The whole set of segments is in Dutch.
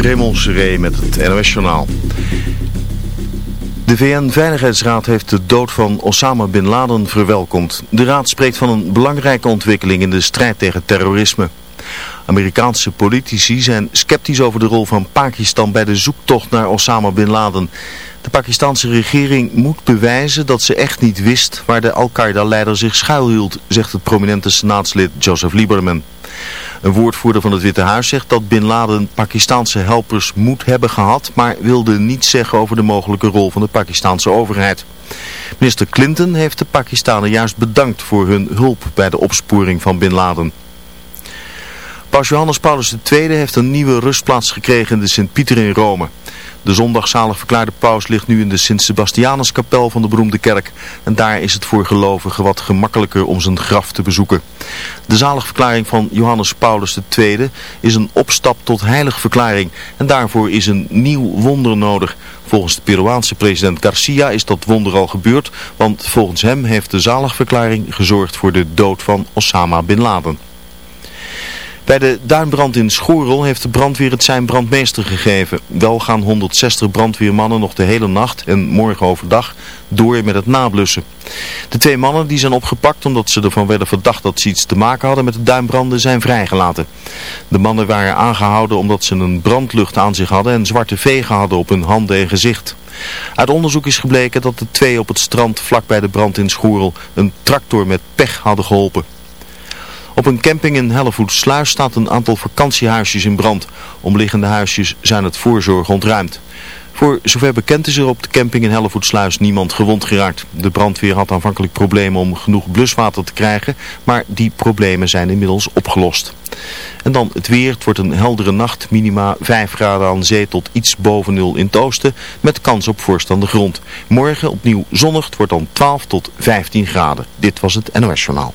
Raymond Seré met het NOS Journaal. De VN-veiligheidsraad heeft de dood van Osama Bin Laden verwelkomd. De raad spreekt van een belangrijke ontwikkeling in de strijd tegen terrorisme. Amerikaanse politici zijn sceptisch over de rol van Pakistan bij de zoektocht naar Osama Bin Laden. De Pakistanse regering moet bewijzen dat ze echt niet wist waar de Al-Qaeda-leider zich schuilhield, zegt het prominente senaatslid Joseph Lieberman. Een woordvoerder van het Witte Huis zegt dat Bin Laden Pakistanse helpers moet hebben gehad, maar wilde niets zeggen over de mogelijke rol van de Pakistanse overheid. Minister Clinton heeft de Pakistanen juist bedankt voor hun hulp bij de opsporing van Bin Laden. Paus Johannes Paulus II heeft een nieuwe rustplaats gekregen in de Sint-Pieter in Rome. De zondagzalig verklaarde paus ligt nu in de Sint-Sebastianuskapel van de beroemde kerk. En daar is het voor gelovigen wat gemakkelijker om zijn graf te bezoeken. De zaligverklaring van Johannes Paulus II is een opstap tot heiligverklaring. En daarvoor is een nieuw wonder nodig. Volgens de Peruaanse president Garcia is dat wonder al gebeurd. Want volgens hem heeft de zaligverklaring gezorgd voor de dood van Osama Bin Laden. Bij de duinbrand in Schorel heeft de brandweer het zijn brandmeester gegeven. Wel gaan 160 brandweermannen nog de hele nacht en morgen overdag door met het nablussen. De twee mannen die zijn opgepakt omdat ze ervan werden verdacht dat ze iets te maken hadden met de duinbranden zijn vrijgelaten. De mannen waren aangehouden omdat ze een brandlucht aan zich hadden en zwarte vegen hadden op hun handen en gezicht. Uit onderzoek is gebleken dat de twee op het strand vlak bij de brand in Schorel een tractor met pech hadden geholpen. Op een camping in Hellevoetsluis staat een aantal vakantiehuisjes in brand. Omliggende huisjes zijn het voorzorg ontruimd. Voor zover bekend is er op de camping in Hellevoetsluis niemand gewond geraakt. De brandweer had aanvankelijk problemen om genoeg bluswater te krijgen, maar die problemen zijn inmiddels opgelost. En dan het weer. Het wordt een heldere nacht. Minima 5 graden aan zee tot iets boven nul in het oosten. Met kans op vorst aan de grond. Morgen opnieuw zonnig. Het wordt dan 12 tot 15 graden. Dit was het NOS Journaal.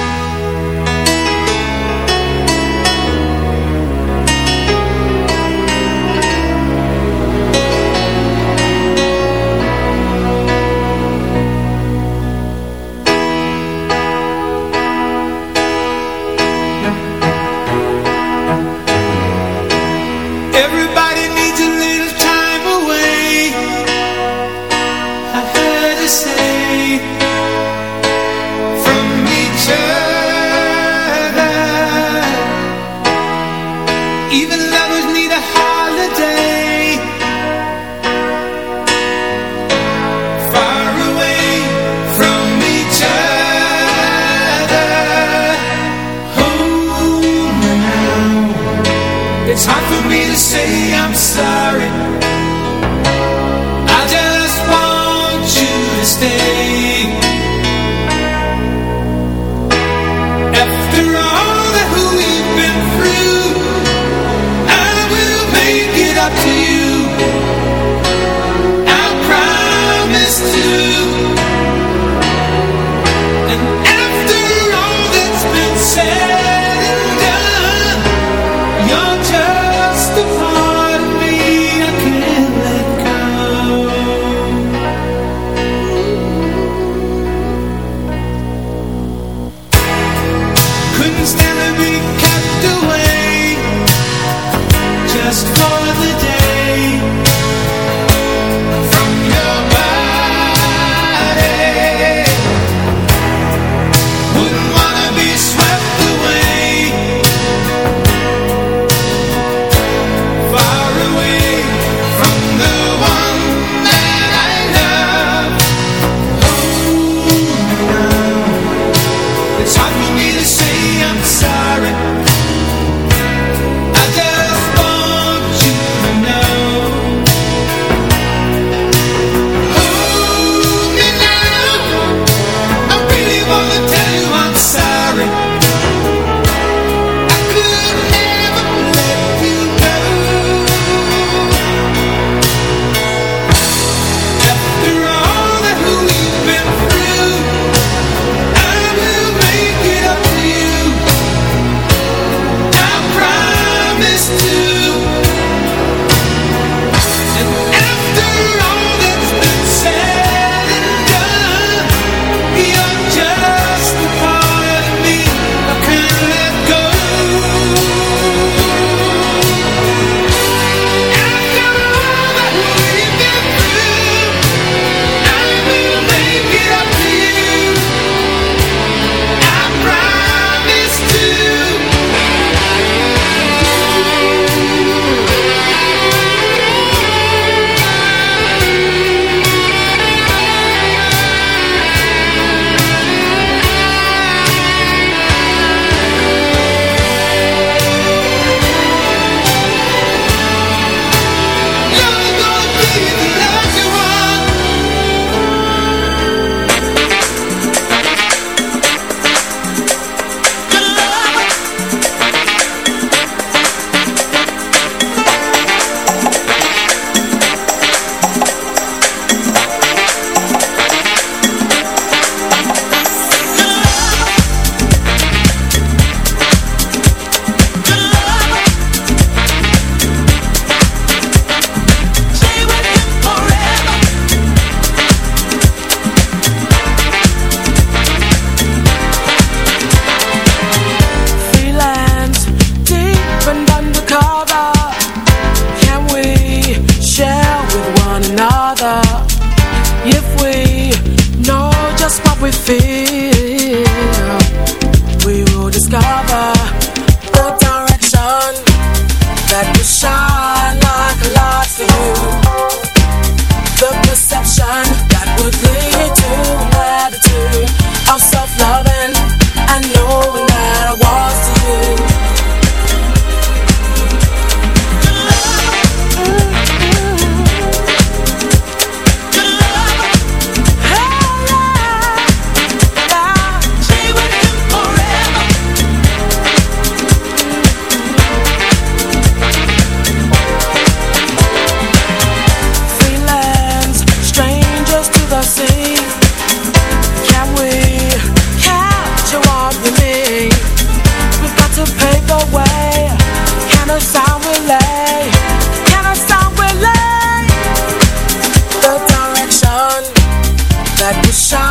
See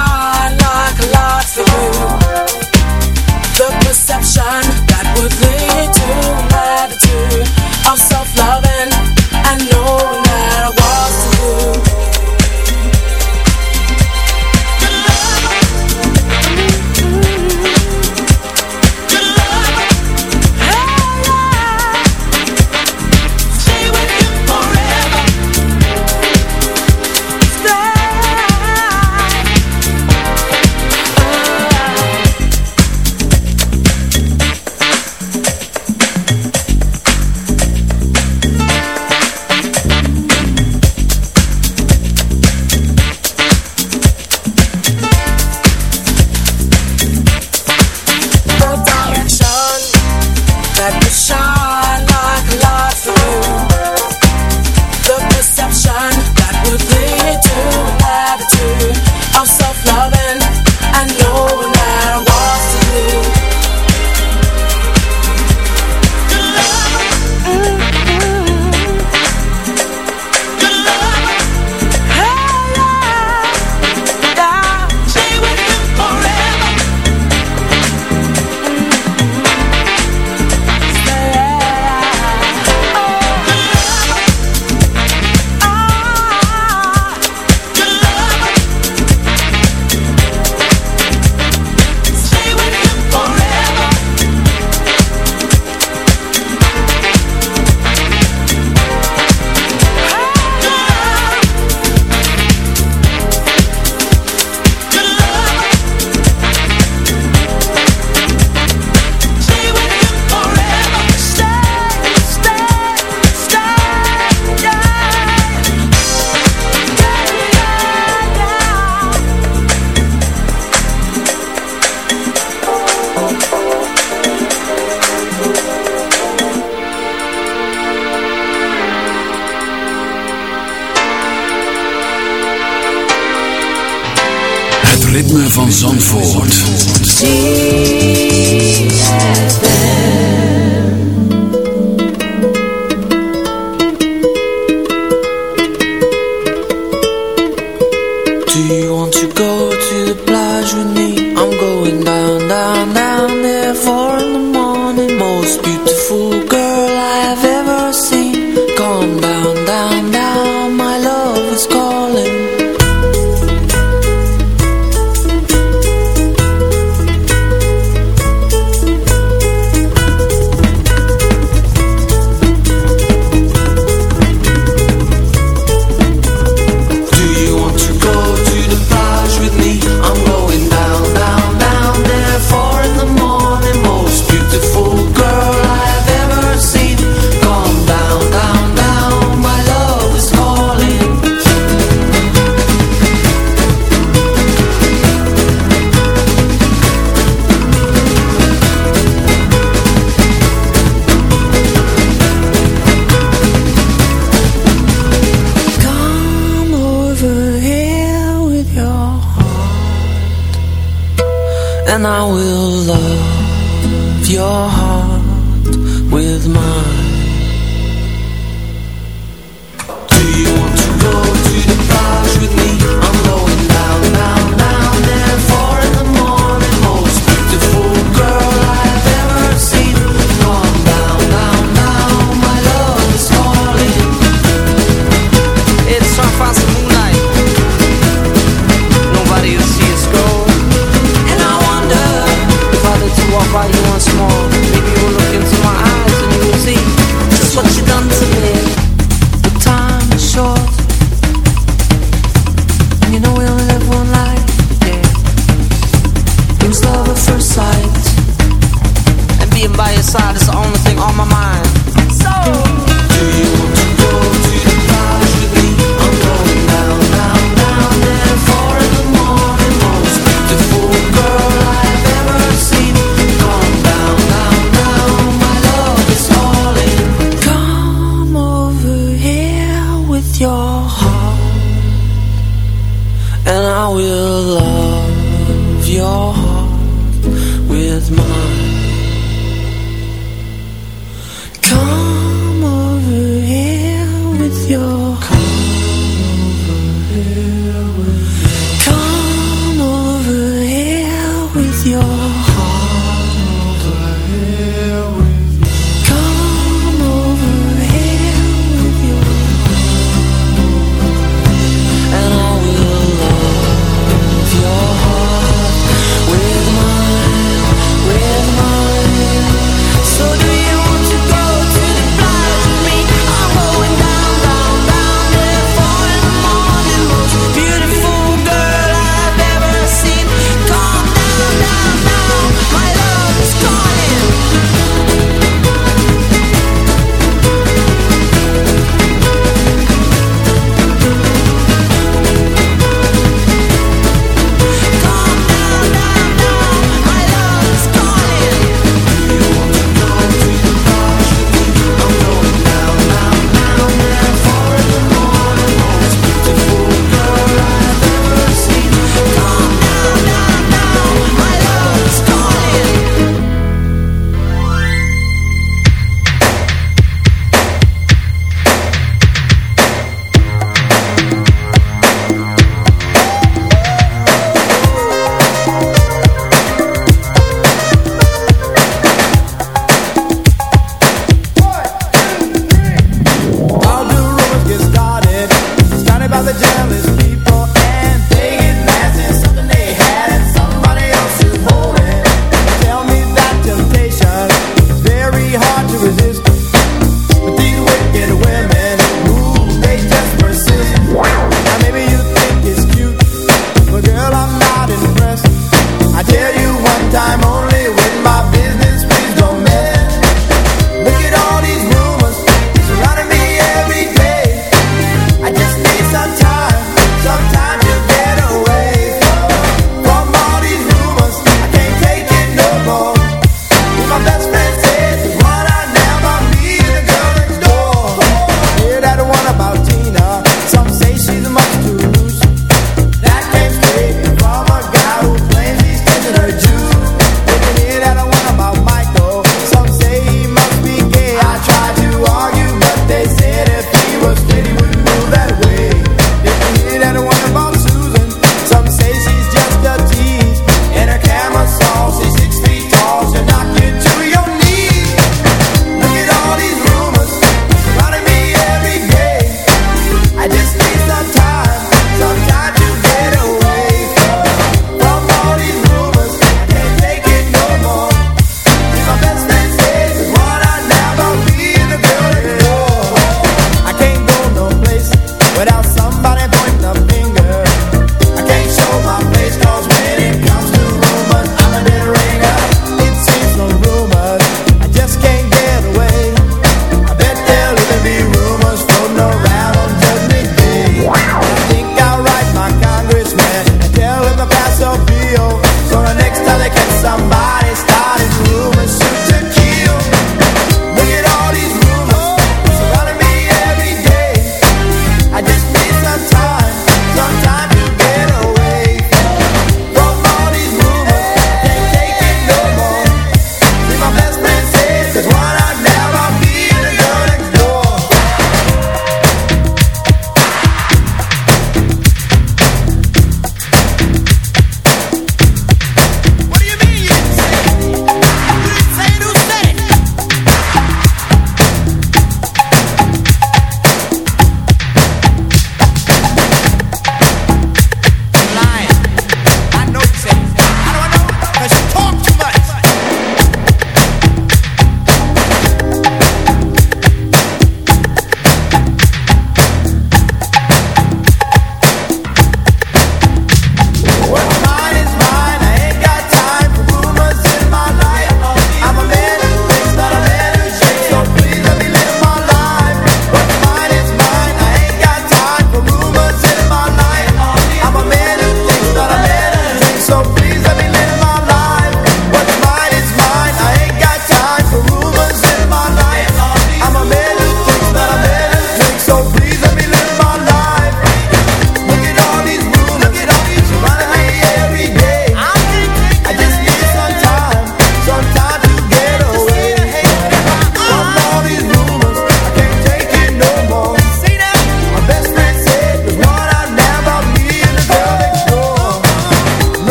us go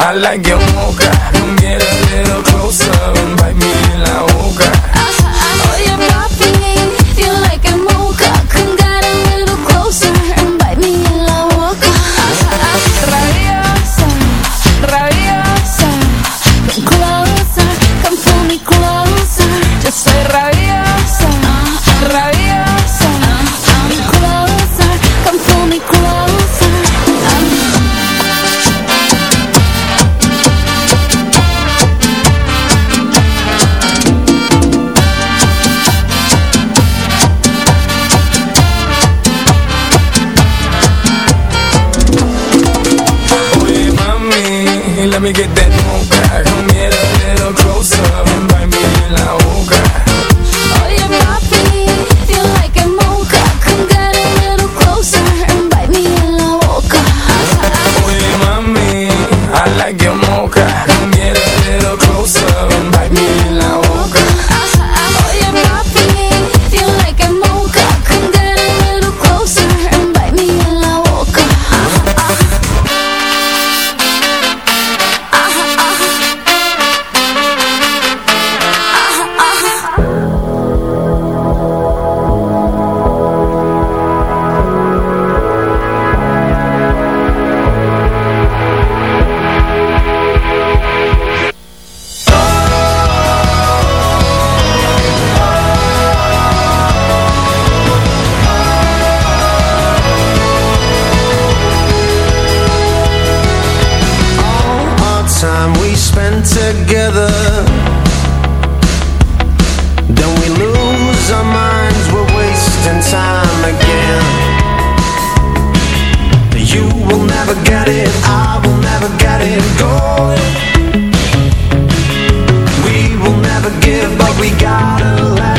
I like your mocha. Come get a little closer and bite me You will never get it, I will never get it. We will never give, but we gotta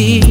your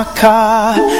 my car